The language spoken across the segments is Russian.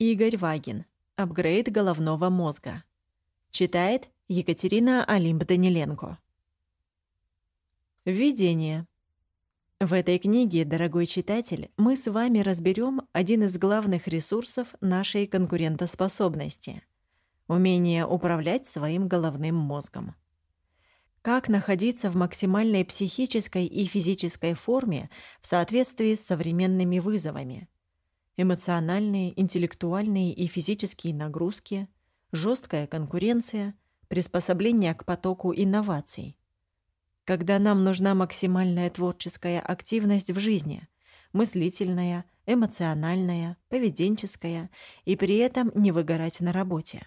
Игорь Вагин. Апгрейд головного мозга. Читает Екатерина Олимп-Даниленко. Введение. В этой книге, дорогой читатель, мы с вами разберем один из главных ресурсов нашей конкурентоспособности — умение управлять своим головным мозгом. Как находиться в максимальной психической и физической форме в соответствии с современными вызовами — эмоциональные, интеллектуальные и физические нагрузки, жесткая конкуренция, приспособление к потоку инноваций. Когда нам нужна максимальная творческая активность в жизни, мыслительная, эмоциональная, поведенческая, и при этом не выгорать на работе.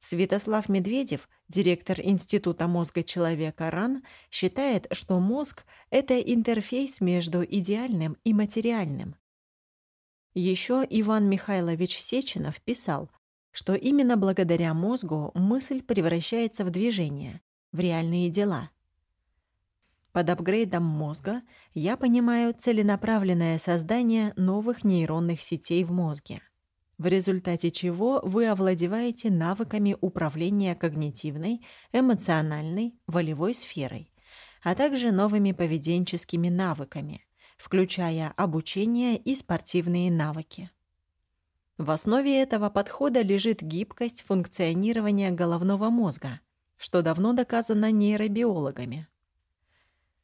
Святослав Медведев, директор Института мозга человека РАН, считает, что мозг — это интерфейс между идеальным и материальным, еще Иван Михайлович Сеченов писал, что именно благодаря мозгу мысль превращается в движение, в реальные дела. Под апгрейдом мозга я понимаю целенаправленное создание новых нейронных сетей в мозге, в результате чего вы овладеваете навыками управления когнитивной, эмоциональной, волевой сферой, а также новыми поведенческими навыками – включая обучение и спортивные навыки. В основе этого подхода лежит гибкость функционирования головного мозга, что давно доказано нейробиологами.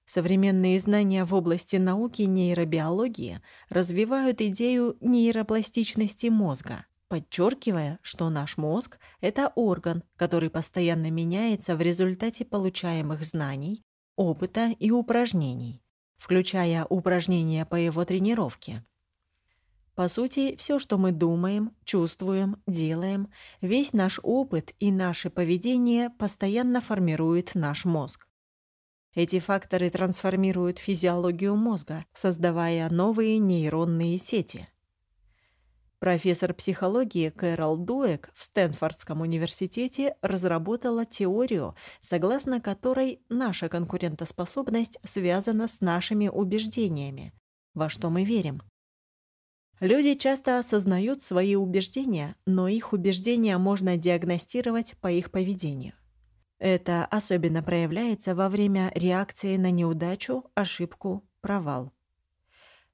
Современные знания в области науки нейробиологии развивают идею нейропластичности мозга, подчеркивая, что наш мозг – это орган, который постоянно меняется в результате получаемых знаний, опыта и упражнений включая упражнения по его тренировке. По сути, все, что мы думаем, чувствуем, делаем, весь наш опыт и наше поведение постоянно формирует наш мозг. Эти факторы трансформируют физиологию мозга, создавая новые нейронные сети – Профессор психологии Кэрол Дуэк в Стэнфордском университете разработала теорию, согласно которой наша конкурентоспособность связана с нашими убеждениями, во что мы верим. Люди часто осознают свои убеждения, но их убеждения можно диагностировать по их поведению. Это особенно проявляется во время реакции на неудачу, ошибку, провал.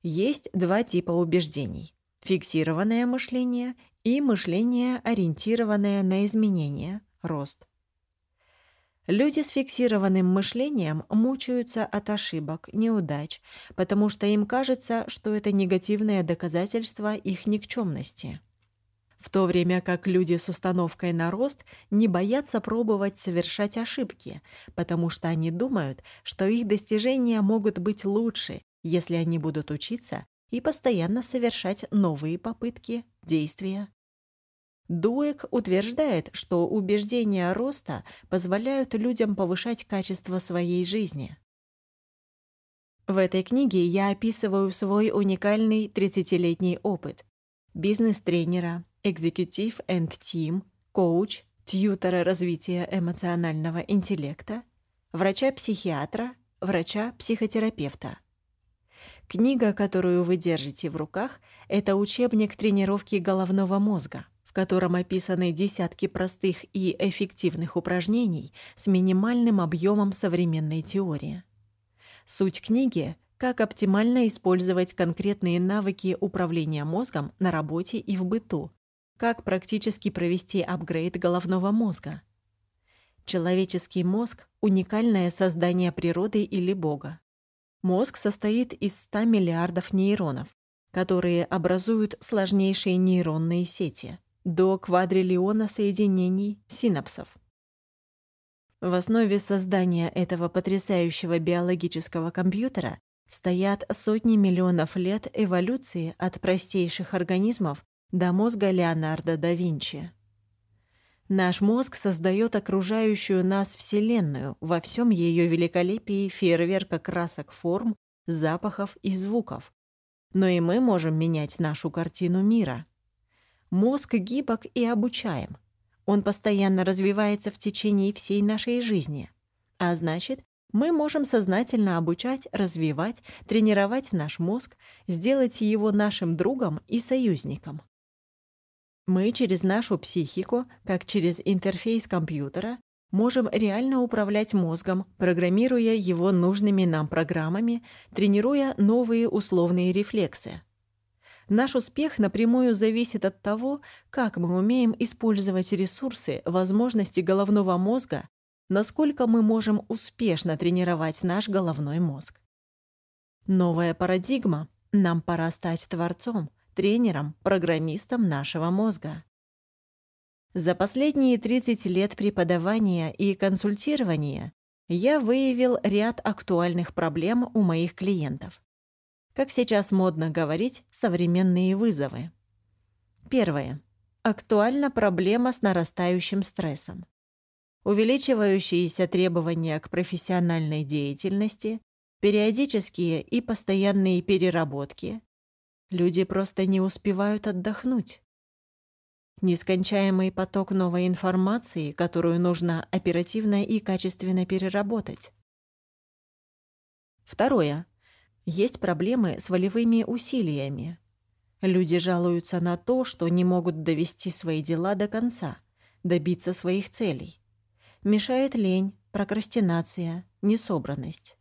Есть два типа убеждений – фиксированное мышление и мышление, ориентированное на изменения, рост. Люди с фиксированным мышлением мучаются от ошибок, неудач, потому что им кажется, что это негативное доказательство их никчемности. В то время как люди с установкой на рост не боятся пробовать совершать ошибки, потому что они думают, что их достижения могут быть лучше, если они будут учиться и постоянно совершать новые попытки, действия. Дуэк утверждает, что убеждения роста позволяют людям повышать качество своей жизни. В этой книге я описываю свой уникальный 30-летний опыт бизнес-тренера, экзекутив and team, коуч, тьютера развития эмоционального интеллекта, врача-психиатра, врача-психотерапевта. Книга, которую вы держите в руках, это учебник тренировки головного мозга, в котором описаны десятки простых и эффективных упражнений с минимальным объемом современной теории. Суть книги – как оптимально использовать конкретные навыки управления мозгом на работе и в быту, как практически провести апгрейд головного мозга. Человеческий мозг – уникальное создание природы или Бога. Мозг состоит из 100 миллиардов нейронов, которые образуют сложнейшие нейронные сети, до квадриллиона соединений синапсов. В основе создания этого потрясающего биологического компьютера стоят сотни миллионов лет эволюции от простейших организмов до мозга Леонардо да Винчи. Наш мозг создает окружающую нас Вселенную во всем ее великолепии фейерверка красок форм, запахов и звуков. Но и мы можем менять нашу картину мира. Мозг гибок и обучаем. Он постоянно развивается в течение всей нашей жизни. А значит, мы можем сознательно обучать, развивать, тренировать наш мозг, сделать его нашим другом и союзником. Мы через нашу психику, как через интерфейс компьютера, можем реально управлять мозгом, программируя его нужными нам программами, тренируя новые условные рефлексы. Наш успех напрямую зависит от того, как мы умеем использовать ресурсы, возможности головного мозга, насколько мы можем успешно тренировать наш головной мозг. Новая парадигма. Нам пора стать творцом, тренером, программистом нашего мозга. За последние 30 лет преподавания и консультирования я выявил ряд актуальных проблем у моих клиентов. Как сейчас модно говорить, современные вызовы. Первое. Актуальна проблема с нарастающим стрессом. Увеличивающиеся требования к профессиональной деятельности, периодические и постоянные переработки. Люди просто не успевают отдохнуть. Нескончаемый поток новой информации, которую нужно оперативно и качественно переработать. Второе. Есть проблемы с волевыми усилиями. Люди жалуются на то, что не могут довести свои дела до конца, добиться своих целей. Мешает лень, прокрастинация, несобранность.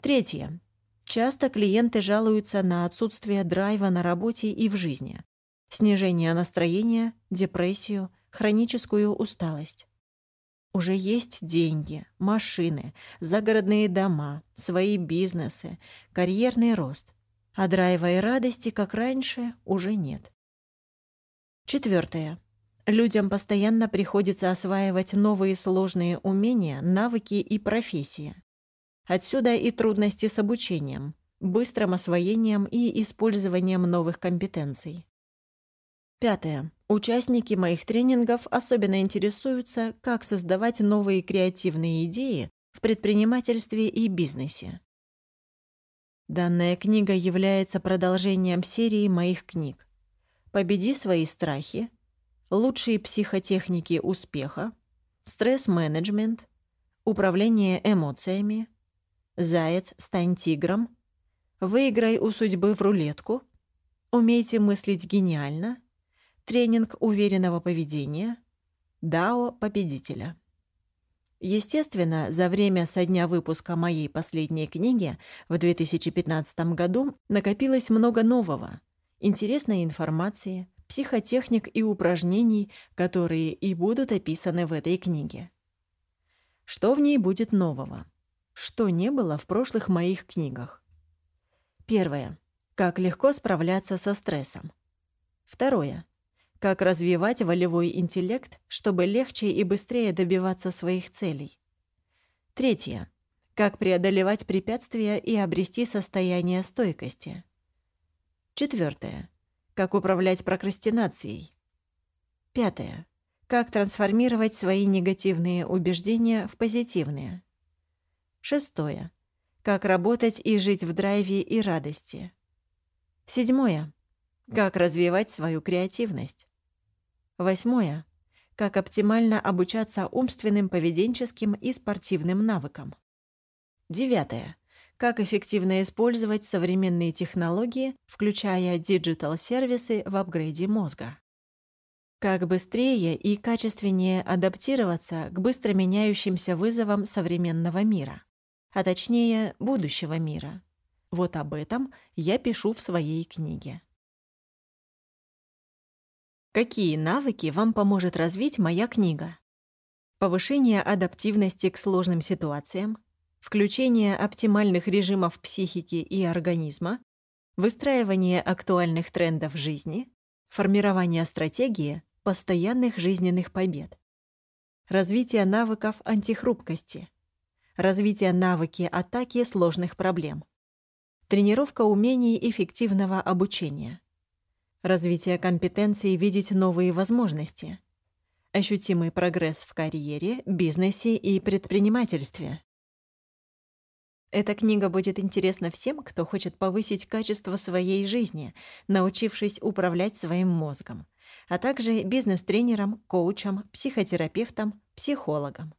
Третье. Часто клиенты жалуются на отсутствие драйва на работе и в жизни, снижение настроения, депрессию, хроническую усталость. Уже есть деньги, машины, загородные дома, свои бизнесы, карьерный рост. А драйва и радости, как раньше, уже нет. Четвертое. Людям постоянно приходится осваивать новые сложные умения, навыки и профессии. Отсюда и трудности с обучением, быстрым освоением и использованием новых компетенций. Пятое. Участники моих тренингов особенно интересуются, как создавать новые креативные идеи в предпринимательстве и бизнесе. Данная книга является продолжением серии моих книг «Победи свои страхи», «Лучшие психотехники успеха», «Стресс-менеджмент», «Управление эмоциями», «Заяц, стань тигром», «Выиграй у судьбы в рулетку», «Умейте мыслить гениально», тренинг уверенного поведения, дао победителя. Естественно, за время со дня выпуска моей последней книги в 2015 году накопилось много нового, интересной информации, психотехник и упражнений, которые и будут описаны в этой книге. Что в ней будет нового? Что не было в прошлых моих книгах? Первое. Как легко справляться со стрессом. Второе. Как развивать волевой интеллект, чтобы легче и быстрее добиваться своих целей. Третье. Как преодолевать препятствия и обрести состояние стойкости. Четвертое. Как управлять прокрастинацией. Пятое. Как трансформировать свои негативные убеждения в позитивные. Шестое. Как работать и жить в драйве и радости. Седьмое. Как развивать свою креативность. Восьмое. Как оптимально обучаться умственным, поведенческим и спортивным навыкам. Девятое. Как эффективно использовать современные технологии, включая digital -сервисы в апгрейде мозга. Как быстрее и качественнее адаптироваться к быстро меняющимся вызовам современного мира, а точнее будущего мира. Вот об этом я пишу в своей книге. Какие навыки вам поможет развить моя книга? Повышение адаптивности к сложным ситуациям, включение оптимальных режимов психики и организма, выстраивание актуальных трендов жизни, формирование стратегии постоянных жизненных побед, развитие навыков антихрупкости, развитие навыки атаки сложных проблем, тренировка умений эффективного обучения – развитие компетенции видеть новые возможности, ощутимый прогресс в карьере, бизнесе и предпринимательстве. Эта книга будет интересна всем, кто хочет повысить качество своей жизни, научившись управлять своим мозгом, а также бизнес-тренерам, коучам, психотерапевтам, психологам.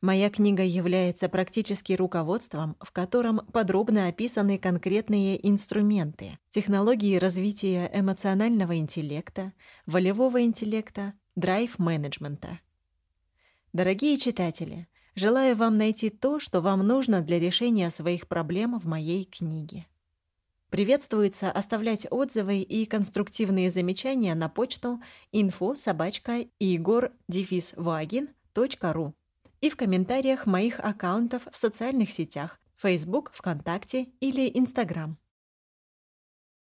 Моя книга является практически руководством, в котором подробно описаны конкретные инструменты, технологии развития эмоционального интеллекта, волевого интеллекта, драйв-менеджмента. Дорогие читатели, желаю вам найти то, что вам нужно для решения своих проблем в моей книге. Приветствуется оставлять отзывы и конструктивные замечания на почту info собачка игор и в комментариях моих аккаунтов в социальных сетях Facebook, ВКонтакте или Instagram.